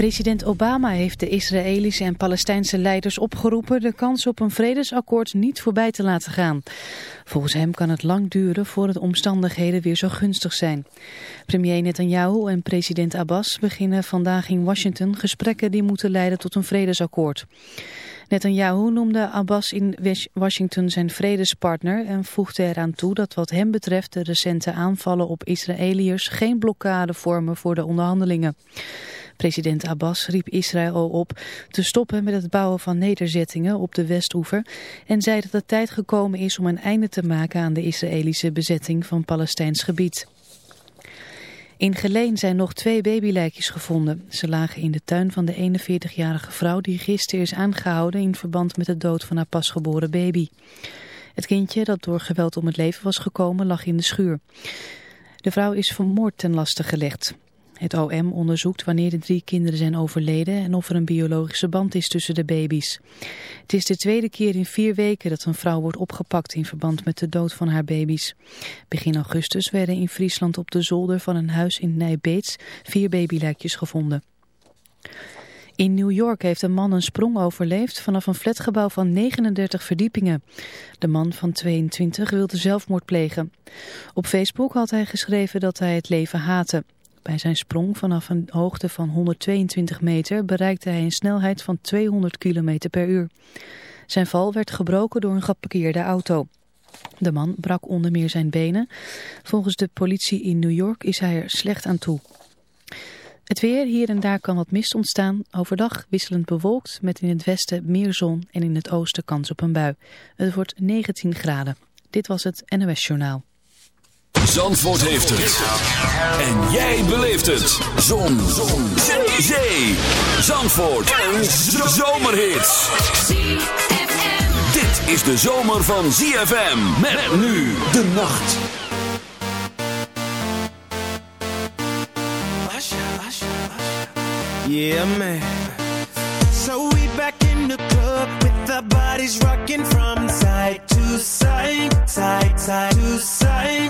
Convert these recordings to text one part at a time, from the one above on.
President Obama heeft de Israëlische en Palestijnse leiders opgeroepen de kans op een vredesakkoord niet voorbij te laten gaan. Volgens hem kan het lang duren voordat de omstandigheden weer zo gunstig zijn. Premier Netanyahu en president Abbas beginnen vandaag in Washington gesprekken die moeten leiden tot een vredesakkoord. Netanyahu noemde Abbas in Washington zijn vredespartner en voegde eraan toe dat wat hem betreft de recente aanvallen op Israëliërs geen blokkade vormen voor de onderhandelingen. President Abbas riep Israël op te stoppen met het bouwen van nederzettingen op de Westoever en zei dat het tijd gekomen is om een einde te maken aan de Israëlische bezetting van Palestijns gebied. In Geleen zijn nog twee babylijkjes gevonden. Ze lagen in de tuin van de 41-jarige vrouw die gisteren is aangehouden in verband met de dood van haar pasgeboren baby. Het kindje dat door geweld om het leven was gekomen lag in de schuur. De vrouw is vermoord ten laste gelegd. Het OM onderzoekt wanneer de drie kinderen zijn overleden en of er een biologische band is tussen de baby's. Het is de tweede keer in vier weken dat een vrouw wordt opgepakt in verband met de dood van haar baby's. Begin augustus werden in Friesland op de zolder van een huis in Nijbeets vier babylijkjes gevonden. In New York heeft een man een sprong overleefd vanaf een flatgebouw van 39 verdiepingen. De man van 22 wilde zelfmoord plegen. Op Facebook had hij geschreven dat hij het leven haatte. Bij zijn sprong vanaf een hoogte van 122 meter bereikte hij een snelheid van 200 km per uur. Zijn val werd gebroken door een geparkeerde auto. De man brak onder meer zijn benen. Volgens de politie in New York is hij er slecht aan toe. Het weer, hier en daar kan wat mist ontstaan. Overdag wisselend bewolkt met in het westen meer zon en in het oosten kans op een bui. Het wordt 19 graden. Dit was het NOS Journaal. Zandvoort heeft het. En jij beleeft het. Zon. Zon. Zee. Zandvoort. Een zomerhit. Dit is de zomer van ZFM. Met nu de nacht. Yeah, man. So we back in the club with our bodies rocking from side to side, side, side to side.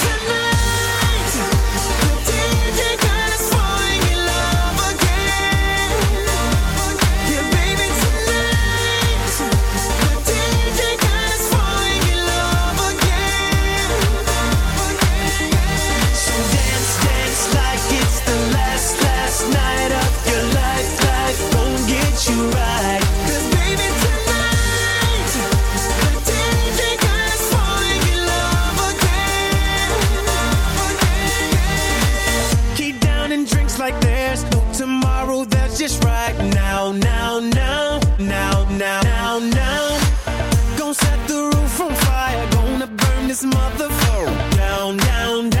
down, down, down,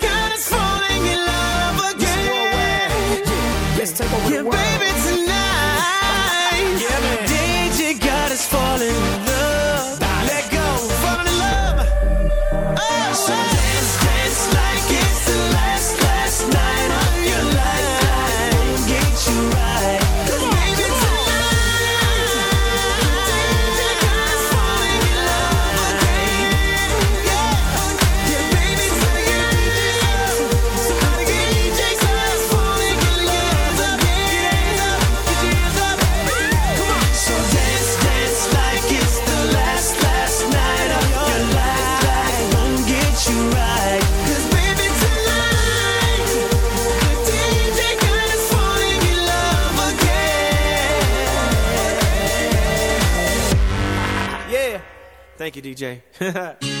DJ.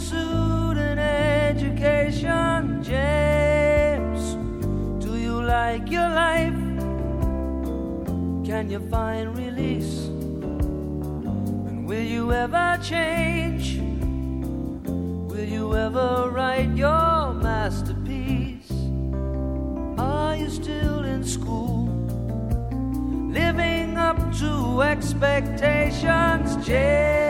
Pursued an education. James, do you like your life? Can you find release? And will you ever change? Will you ever write your masterpiece? Are you still in school? Living up to expectations, James.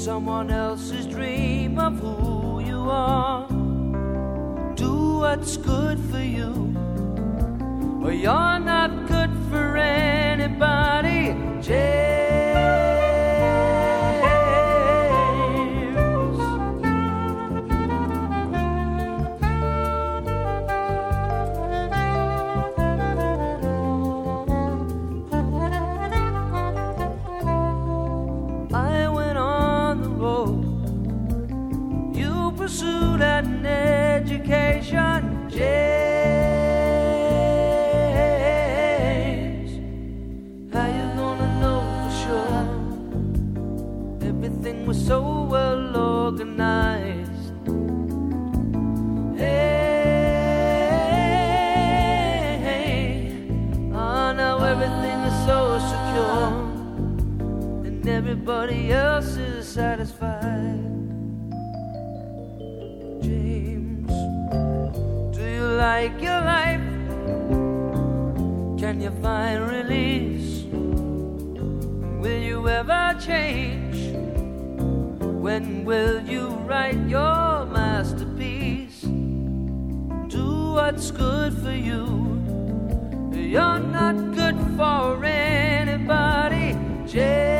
Someone else's dream of who you are do what's good for you, or you're not good for anybody. James. Everything was so well organized. Hey, oh, now everything is so secure and everybody else is satisfied. James, do you like your life? Can you find release? Will you ever change? When will you write your masterpiece? Do what's good for you. You're not good for anybody, James.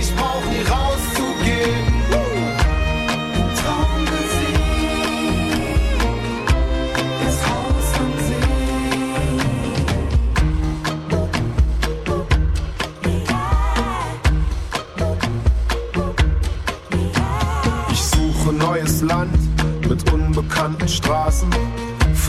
ich brauch nie rauszugehen. Ich suche neues Land mit unbekannten Straßen.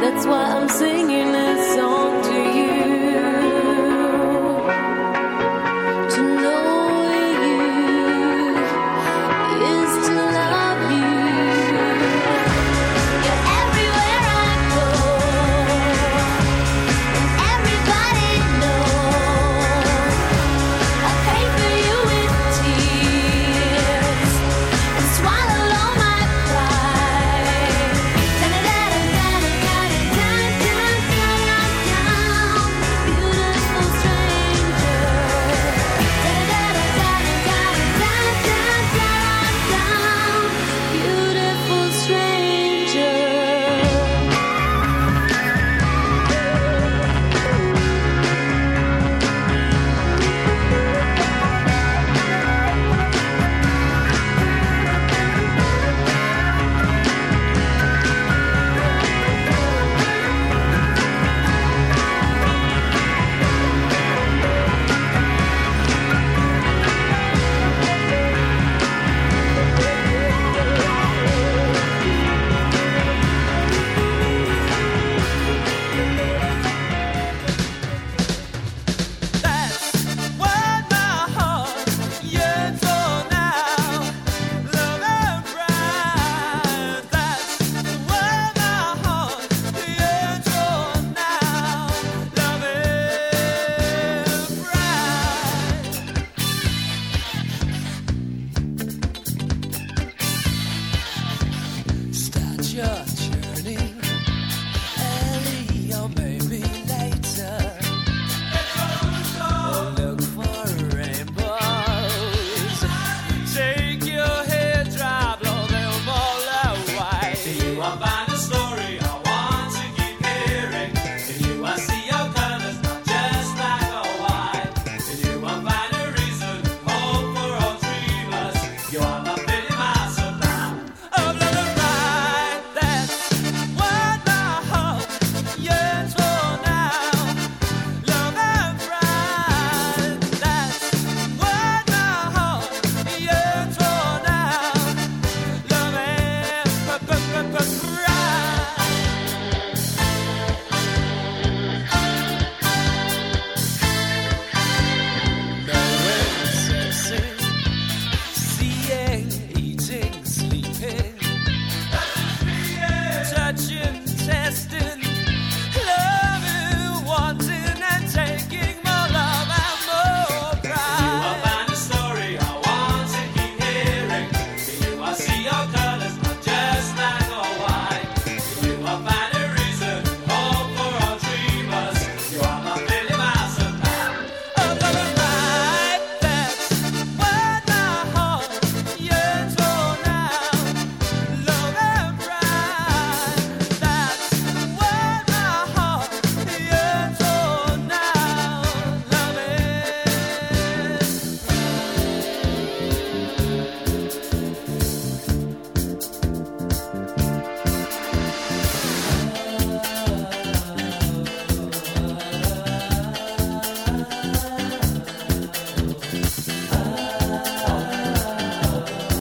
That's why I'm singing song.